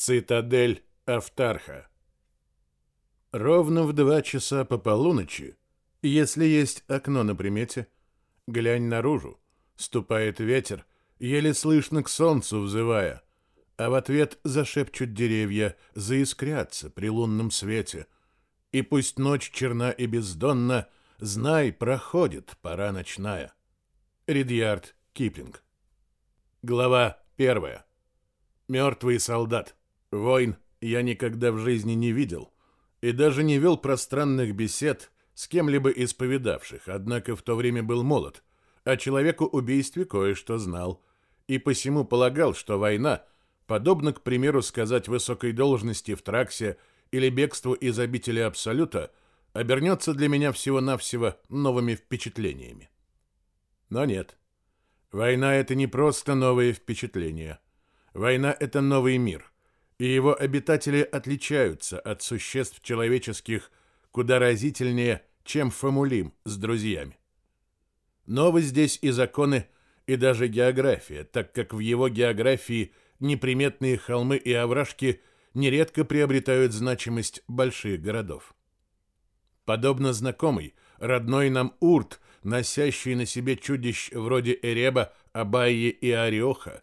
Цитадель Автарха. Ровно в два часа по полуночи, если есть окно на примете, глянь наружу. Ступает ветер, еле слышно к солнцу взывая, а в ответ зашепчут деревья, заискрятся при лунном свете. И пусть ночь черна и бездонна, знай, проходит пора ночная. Ридьярд Киплинг. Глава первая. Мертвый солдат. Войн я никогда в жизни не видел и даже не вел пространных бесед с кем-либо из повидавших, однако в то время был молод, о человеку-убийстве кое-что знал, и посему полагал, что война, подобно, к примеру, сказать высокой должности в Траксе или бегству из обители Абсолюта, обернется для меня всего-навсего новыми впечатлениями. Но нет. Война — это не просто новые впечатления. Война — это новый мир и его обитатели отличаются от существ человеческих куда разительнее, чем Фомулим с друзьями. Новы здесь и законы, и даже география, так как в его географии неприметные холмы и овражки нередко приобретают значимость больших городов. Подобно знакомый, родной нам Урт, носящий на себе чудищ вроде Эреба, Абайи и Ариоха,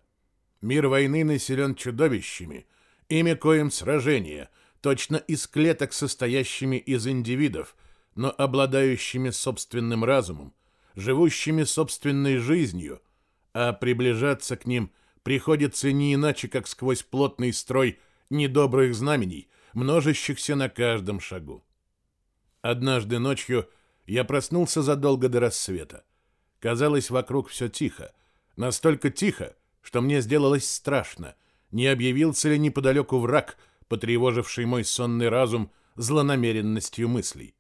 мир войны населен чудовищами – имя коим сражение, точно из клеток, состоящими из индивидов, но обладающими собственным разумом, живущими собственной жизнью, а приближаться к ним приходится не иначе, как сквозь плотный строй недобрых знамений, множащихся на каждом шагу. Однажды ночью я проснулся задолго до рассвета. Казалось, вокруг все тихо, настолько тихо, что мне сделалось страшно — не объявился ли неподалеку враг, потревоживший мой сонный разум злонамеренностью мыслей.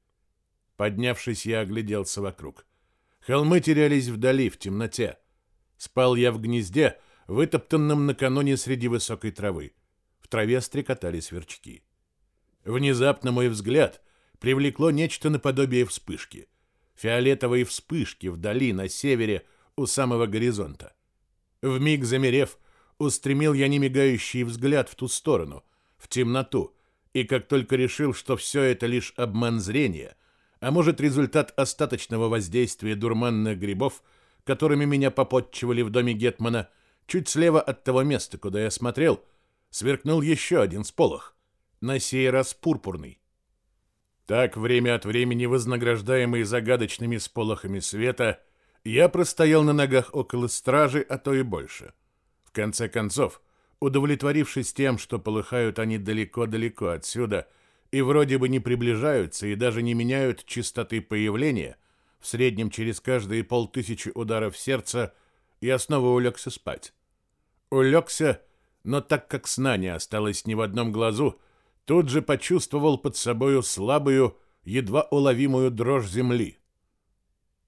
Поднявшись, я огляделся вокруг. Холмы терялись вдали, в темноте. Спал я в гнезде, вытоптанном накануне среди высокой травы. В траве стрекотали сверчки. Внезапно мой взгляд привлекло нечто наподобие вспышки. Фиолетовые вспышки вдали, на севере, у самого горизонта. Вмиг замерев, устремил я немигающий взгляд в ту сторону, в темноту, и как только решил, что все это лишь обман зрения, а может результат остаточного воздействия дурманных грибов, которыми меня попотчевали в доме Гетмана, чуть слева от того места, куда я смотрел, сверкнул еще один сполох, на сей раз пурпурный. Так, время от времени вознаграждаемый загадочными сполохами света, я простоял на ногах около стражи, а то и больше — конце концов, удовлетворившись тем, что полыхают они далеко-далеко отсюда и вроде бы не приближаются и даже не меняют частоты появления, в среднем через каждые полтысячи ударов сердца, я снова улегся спать. Улегся, но так как сна не осталось ни в одном глазу, тут же почувствовал под собою слабую, едва уловимую дрожь земли.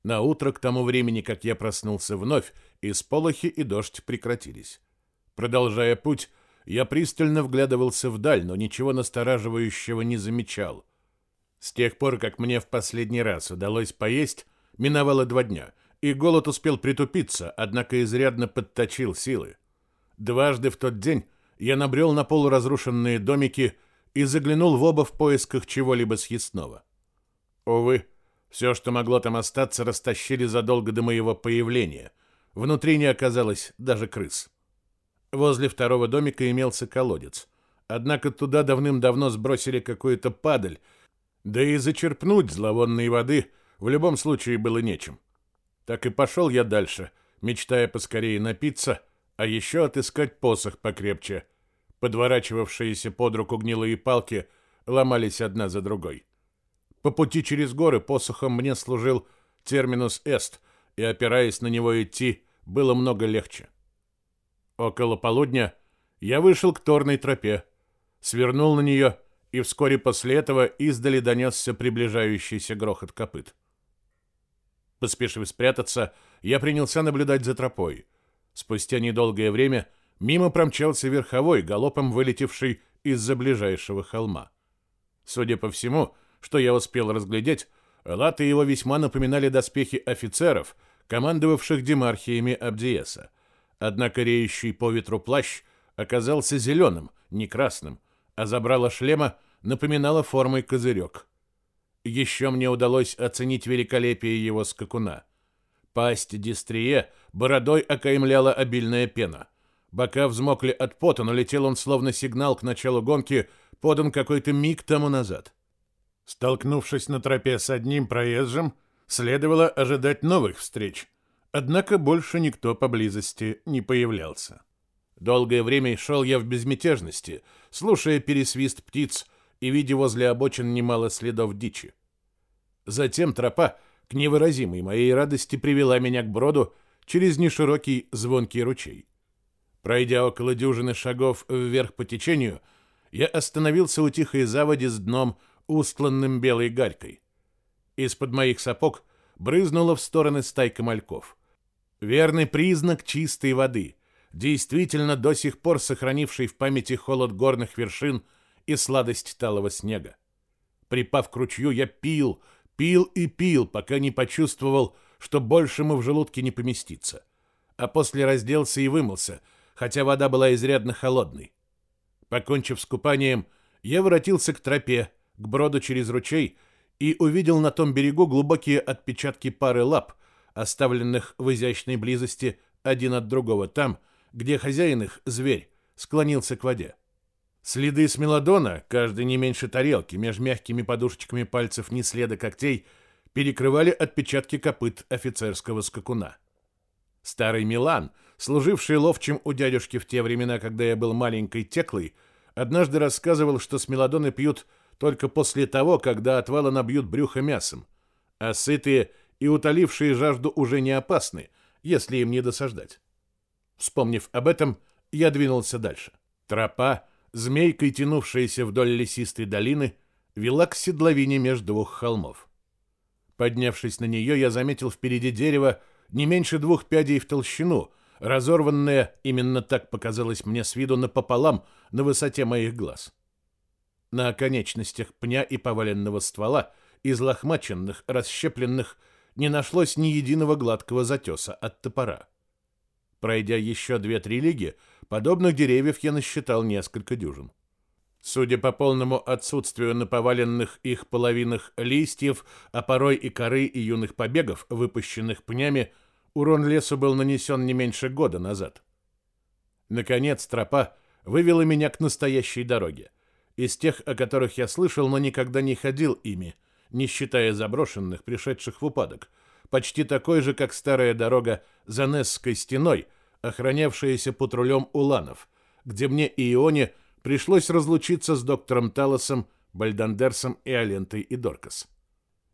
На утро к тому времени, как я проснулся вновь, и сполохи и дождь прекратились. Продолжая путь, я пристально вглядывался вдаль, но ничего настораживающего не замечал. С тех пор, как мне в последний раз удалось поесть, миновало два дня, и голод успел притупиться, однако изрядно подточил силы. Дважды в тот день я набрел на полуразрушенные домики и заглянул в оба в поисках чего-либо съестного. Увы, все, что могло там остаться, растащили задолго до моего появления. Внутри не оказалось даже крыс. Возле второго домика имелся колодец. Однако туда давным-давно сбросили какую-то падаль, да и зачерпнуть зловонной воды в любом случае было нечем. Так и пошел я дальше, мечтая поскорее напиться, а еще отыскать посох покрепче. Подворачивавшиеся под руку гнилые палки ломались одна за другой. По пути через горы посохом мне служил терминус эст, и, опираясь на него идти, было много легче. Около полудня я вышел к торной тропе, свернул на нее, и вскоре после этого издали донесся приближающийся грохот копыт. Поспешив спрятаться, я принялся наблюдать за тропой. Спустя недолгое время мимо промчался верховой, галопом вылетевший из-за ближайшего холма. Судя по всему, что я успел разглядеть, латы его весьма напоминали доспехи офицеров, командовавших демархиями Абдиеса. Однако реющий по ветру плащ оказался зеленым не красным, а забрало шлема напоминало формой козырек. Еще мне удалось оценить великолепие его скакуна. Пасть дистрие бородой окаймляла обильная пена. Бока взмокли от пота, но летел он словно сигнал к началу гонки, подан какой-то миг тому назад. Столкнувшись на тропе с одним проезжим, следовало ожидать новых встреч, однако больше никто поблизости не появлялся. Долгое время шел я в безмятежности, слушая пересвист птиц и видя возле обочин немало следов дичи. Затем тропа, к невыразимой моей радости, привела меня к броду через неширокий звонкий ручей. Пройдя около дюжины шагов вверх по течению, я остановился у тихой заводи с дном, устланным белой гарькой. Из-под моих сапог брызнула в стороны стайка мальков. Верный признак чистой воды, действительно до сих пор сохранивший в памяти холод горных вершин и сладость талого снега. Припав к ручью, я пил, пил и пил, пока не почувствовал, что больше мы в желудке не поместится. А после разделся и вымылся, хотя вода была изрядно холодной. Покончив с купанием, я воротился к тропе, к броду через ручей и увидел на том берегу глубокие отпечатки пары лап, оставленных в изящной близости один от другого там, где хозяин их, зверь, склонился к воде. Следы смелодона, каждый не меньше тарелки, меж мягкими подушечками пальцев ни следа когтей, перекрывали отпечатки копыт офицерского скакуна. Старый Милан, служивший ловчим у дядюшки в те времена, когда я был маленькой теклой, однажды рассказывал, что смелодоны пьют только после того, когда отвала набьют брюхо мясом, а сытые и утолившие жажду уже не опасны, если им не досаждать. Вспомнив об этом, я двинулся дальше. Тропа, змейкой тянувшаяся вдоль лесистой долины, вела к седловине между двух холмов. Поднявшись на нее, я заметил впереди дерево не меньше двух пядей в толщину, разорванное, именно так показалось мне с виду, напополам на высоте моих глаз. На оконечностях пня и поваленного ствола, излохмаченных, расщепленных, не нашлось ни единого гладкого затеса от топора. Пройдя еще две-три лиги, подобных деревьев я насчитал несколько дюжин. Судя по полному отсутствию на поваленных их половинах листьев, а порой и коры и юных побегов, выпущенных пнями, урон лесу был нанесен не меньше года назад. Наконец тропа вывела меня к настоящей дороге. Из тех, о которых я слышал, но никогда не ходил ими, не считая заброшенных, пришедших в упадок, почти такой же, как старая дорога за Несской стеной, охранявшаяся патрулем уланов, где мне и Ионе пришлось разлучиться с доктором Талосом, Бальдандерсом и Алентой и Доркас.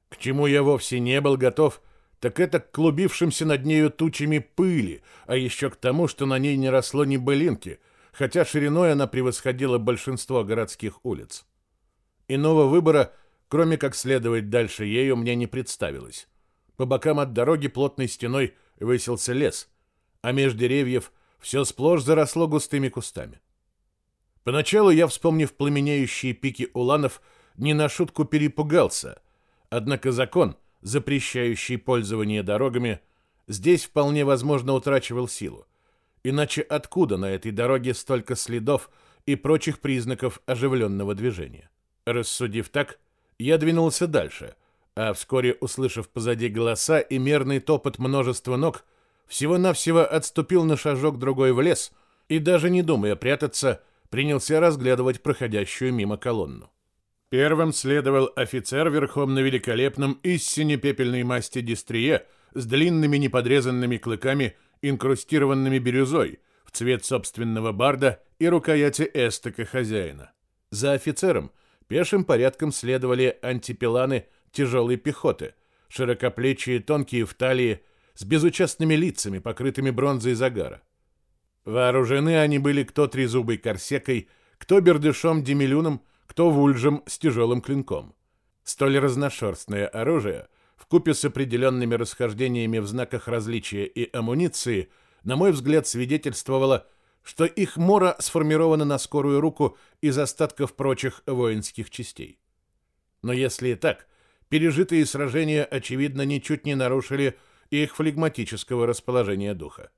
К чему я вовсе не был готов, так это к клубившимся над нею тучами пыли, а еще к тому, что на ней не росло ни былинки, хотя шириной она превосходила большинство городских улиц. Иного выбора, кроме как следовать дальше ею, мне не представилось. По бокам от дороги плотной стеной высился лес, а меж деревьев все сплошь заросло густыми кустами. Поначалу я, вспомнив пламенеющие пики уланов, не на шутку перепугался, однако закон, запрещающий пользование дорогами, здесь вполне возможно утрачивал силу. Иначе откуда на этой дороге столько следов и прочих признаков оживленного движения? Рассудив так, я двинулся дальше — а вскоре, услышав позади голоса и мерный топот множества ног, всего-навсего отступил на шажок другой в лес и, даже не думая прятаться, принялся разглядывать проходящую мимо колонну. Первым следовал офицер верхом на великолепном истине пепельной масти дистрие с длинными неподрезанными клыками, инкрустированными бирюзой, в цвет собственного барда и рукояти эстека хозяина. За офицером пешим порядком следовали антипиланы тяжелой пехоты, широкоплечие, тонкие в талии, с безучастными лицами, покрытыми бронзой загара. Вооружены они были кто трезубой корсекой, кто бердышом демилюном, кто вульжем с тяжелым клинком. Столь разношерстное оружие, вкупе с определенными расхождениями в знаках различия и амуниции, на мой взгляд, свидетельствовало, что их мора сформирована на скорую руку из остатков прочих воинских частей. Но если и так, пережитые сражения, очевидно, ничуть не нарушили их флегматического расположения духа.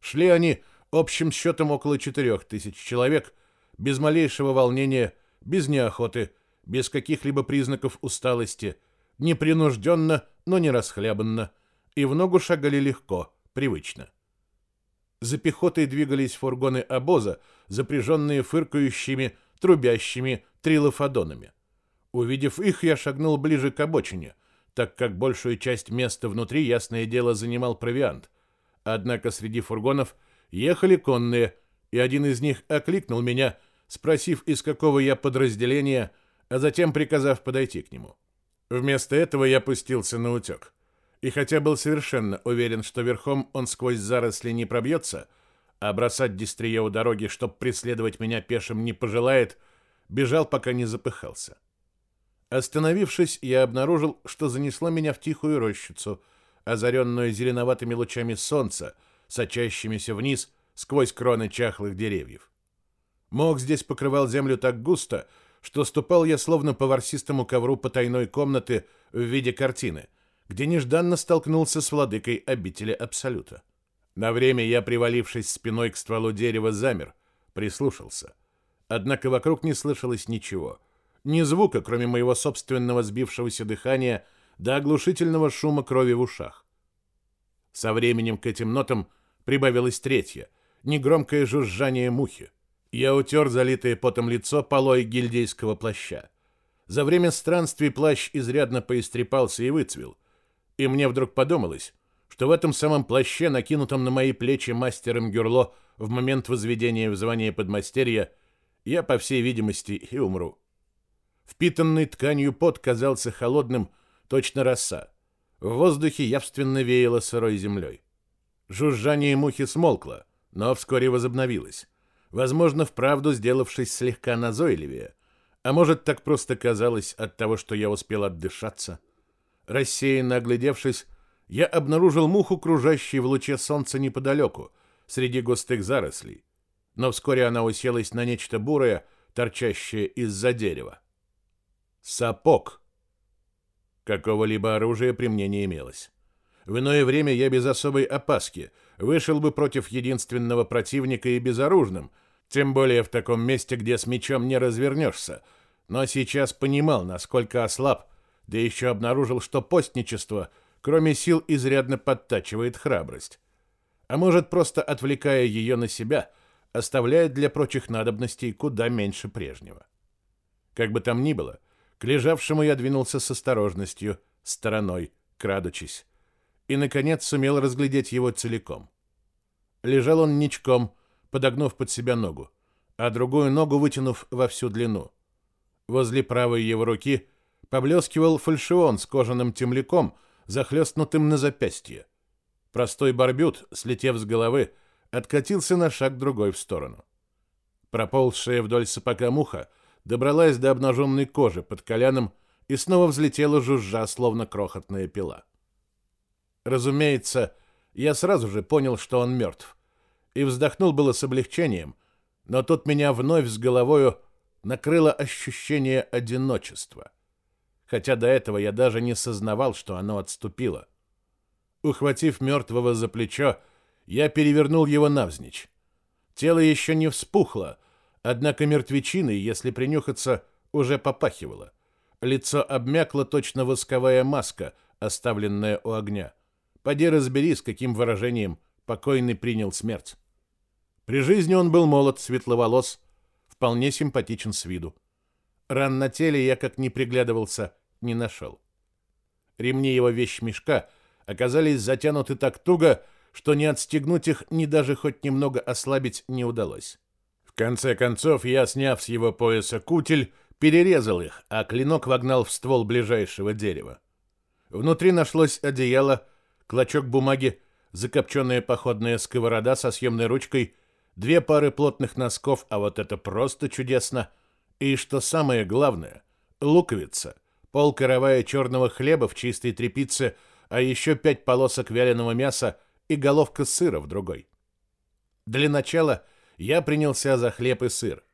Шли они общим счетом около четырех тысяч человек, без малейшего волнения, без неохоты, без каких-либо признаков усталости, непринужденно, но не расхлябанно, и в ногу шагали легко, привычно. За пехотой двигались фургоны обоза, запряженные фыркающими, трубящими трилофадонами. Увидев их, я шагнул ближе к обочине, так как большую часть места внутри, ясное дело, занимал провиант. Однако среди фургонов ехали конные, и один из них окликнул меня, спросив, из какого я подразделения, а затем приказав подойти к нему. Вместо этого я пустился на утек. И хотя был совершенно уверен, что верхом он сквозь заросли не пробьется, а бросать дистрие у дороги, чтоб преследовать меня пешим, не пожелает, бежал, пока не запыхался. Остановившись, я обнаружил, что занесло меня в тихую рощицу, озаренную зеленоватыми лучами солнца, сочащимися вниз сквозь кроны чахлых деревьев. Мох здесь покрывал землю так густо, что ступал я словно по ворсистому ковру потайной комнаты в виде картины, где нежданно столкнулся с владыкой обители Абсолюта. На время я, привалившись спиной к стволу дерева, замер, прислушался. Однако вокруг не слышалось ничего — ни звука, кроме моего собственного сбившегося дыхания до оглушительного шума крови в ушах. Со временем к этим нотам прибавилось третье, негромкое жужжание мухи. Я утер залитое потом лицо полой гильдейского плаща. За время странствий плащ изрядно поистрепался и выцвел. И мне вдруг подумалось, что в этом самом плаще, накинутом на мои плечи мастером Гюрло в момент возведения в звание подмастерья, я, по всей видимости, и умру. Впитанный тканью пот казался холодным, точно роса. В воздухе явственно веяло сырой землей. Жужжание мухи смолкло, но вскоре возобновилось. Возможно, вправду сделавшись слегка назойливее. А может, так просто казалось от того, что я успел отдышаться. Рассеянно оглядевшись, я обнаружил муху, кружащую в луче солнца неподалеку, среди густых зарослей. Но вскоре она уселась на нечто бурое, торчащее из-за дерева. Сапог. Какого-либо оружия при мне не имелось. В иное время я без особой опаски вышел бы против единственного противника и безоружным, тем более в таком месте, где с мечом не развернешься. Но сейчас понимал, насколько ослаб, да еще обнаружил, что постничество, кроме сил, изрядно подтачивает храбрость. А может, просто отвлекая ее на себя, оставляет для прочих надобностей куда меньше прежнего. Как бы там ни было, — к лежавшему я двинулся с осторожностью, стороной, крадучись. И, наконец, сумел разглядеть его целиком. Лежал он ничком, подогнув под себя ногу, а другую ногу вытянув во всю длину. Возле правой его руки поблескивал фальшион с кожаным темляком, захлестнутым на запястье. Простой барбют, слетев с головы, откатился на шаг другой в сторону. Проползшая вдоль сапога муха — добралась до обнаженной кожи под коляном и снова взлетела жужжа, словно крохотная пила. Разумеется, я сразу же понял, что он мертв, и вздохнул было с облегчением, но тут меня вновь с головою накрыло ощущение одиночества, хотя до этого я даже не сознавал, что оно отступило. Ухватив мертвого за плечо, я перевернул его навзничь. Тело еще не вспухло, Однако мертвечиной, если принюхаться, уже попахивало. Лицо обмякло точно восковая маска, оставленная у огня. Поди разбери, с каким выражением покойный принял смерть. При жизни он был молод, светловолос, вполне симпатичен с виду. Ран на теле я, как ни приглядывался, не нашел. Ремни его вещмешка оказались затянуты так туго, что не отстегнуть их, ни даже хоть немного ослабить не удалось. В конце концов, я, сняв с его пояса кутель, перерезал их, а клинок вогнал в ствол ближайшего дерева. Внутри нашлось одеяло, клочок бумаги, закопченная походная сковорода со съемной ручкой, две пары плотных носков, а вот это просто чудесно, и, что самое главное, луковица, полкоровая черного хлеба в чистой тряпице, а еще пять полосок вяленого мяса и головка сыра в другой. Для начала я принялся за хлеб и сыр.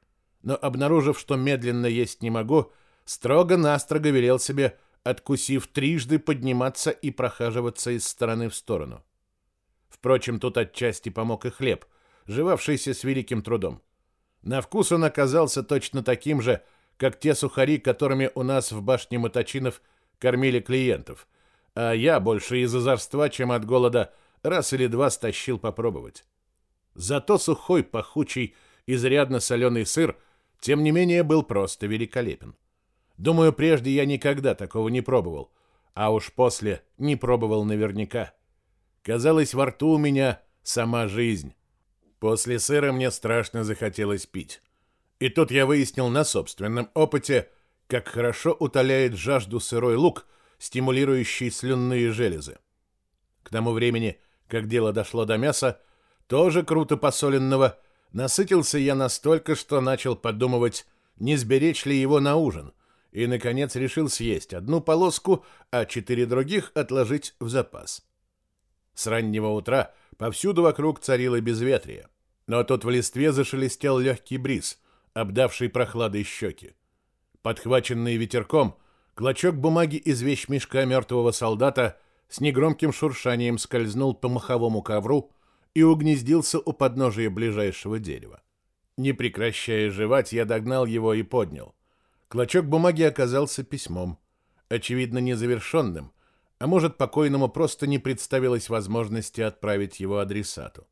Но, обнаружив, что медленно есть не могу, строго-настрого велел себе, откусив трижды, подниматься и прохаживаться из стороны в сторону. Впрочем, тут отчасти помог и хлеб, живавшийся с великим трудом. На вкус он оказался точно таким же, как те сухари, которыми у нас в башне Моточинов кормили клиентов, а я больше из озорства, чем от голода, раз или два стащил попробовать. Зато сухой, пахучий, изрядно соленый сыр, тем не менее, был просто великолепен. Думаю, прежде я никогда такого не пробовал, а уж после не пробовал наверняка. Казалось, во рту у меня сама жизнь. После сыра мне страшно захотелось пить. И тут я выяснил на собственном опыте, как хорошо утоляет жажду сырой лук, стимулирующий слюнные железы. К тому времени, как дело дошло до мяса, тоже круто посоленного, насытился я настолько, что начал подумывать, не сберечь ли его на ужин, и, наконец, решил съесть одну полоску, а четыре других отложить в запас. С раннего утра повсюду вокруг царило безветрие, но тут в листве зашелестел легкий бриз, обдавший прохладой щеки. Подхваченный ветерком, клочок бумаги из вещмешка мертвого солдата с негромким шуршанием скользнул по маховому ковру и угнездился у подножия ближайшего дерева. Не прекращая жевать, я догнал его и поднял. Клочок бумаги оказался письмом, очевидно, незавершенным, а может, покойному просто не представилось возможности отправить его адресату.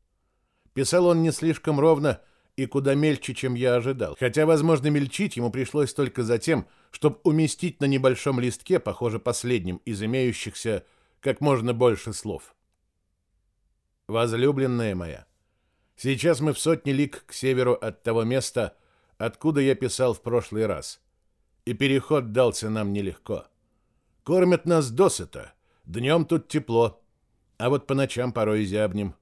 Писал он не слишком ровно и куда мельче, чем я ожидал. Хотя, возможно, мельчить ему пришлось только за тем, чтобы уместить на небольшом листке, похоже, последним из имеющихся, как можно больше слов. Возлюбленная моя, сейчас мы в сотне лиг к северу от того места, откуда я писал в прошлый раз. И переход дался нам нелегко. Кормят нас досыта, днем тут тепло, а вот по ночам порой зябнем.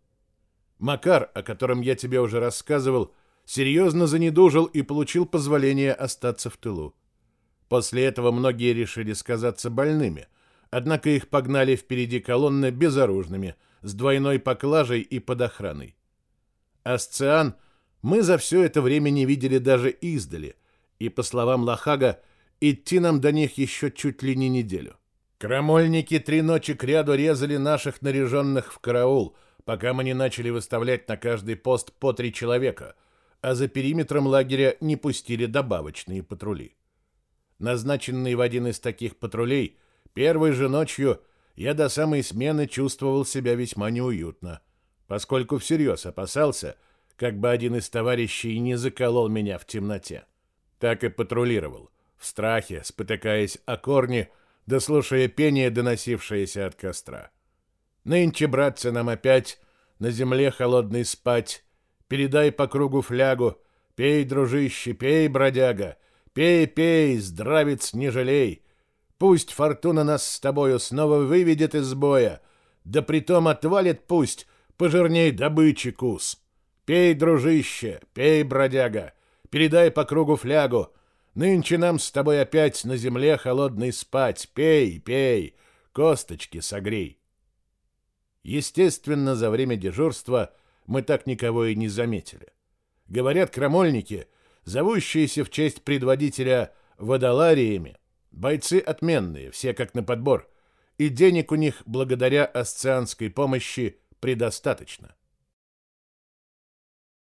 Макар, о котором я тебе уже рассказывал, — серьезно занедужил и получил позволение остаться в тылу. После этого многие решили сказаться больными, однако их погнали впереди колонны безоружными, с двойной поклажей и под охраной. Асциан мы за все это время не видели даже издали, и, по словам Лохага, идти нам до них еще чуть ли не неделю. Крамольники три ночи кряду резали наших наряженных в караул, пока мы не начали выставлять на каждый пост по три человека — а за периметром лагеря не пустили добавочные патрули. Назначенный в один из таких патрулей, первой же ночью я до самой смены чувствовал себя весьма неуютно, поскольку всерьез опасался, как бы один из товарищей не заколол меня в темноте. Так и патрулировал, в страхе, спотыкаясь о корни, да слушая пение, доносившееся от костра. Нынче, братцы, нам опять на земле холодной спать, Передай по кругу флягу. Пей, дружище, пей, бродяга. Пей, пей, здравец не жалей. Пусть фортуна нас с тобою снова выведет из боя. Да притом отвалит пусть пожирней добычи кус. Пей, дружище, пей, бродяга. Передай по кругу флягу. Нынче нам с тобой опять на земле холодной спать. Пей, пей, косточки согрей. Естественно, за время дежурства — мы так никого и не заметили. Говорят, крамольники, зовущиеся в честь предводителя водолариями, бойцы отменные, все как на подбор, и денег у них благодаря асцианской помощи предостаточно.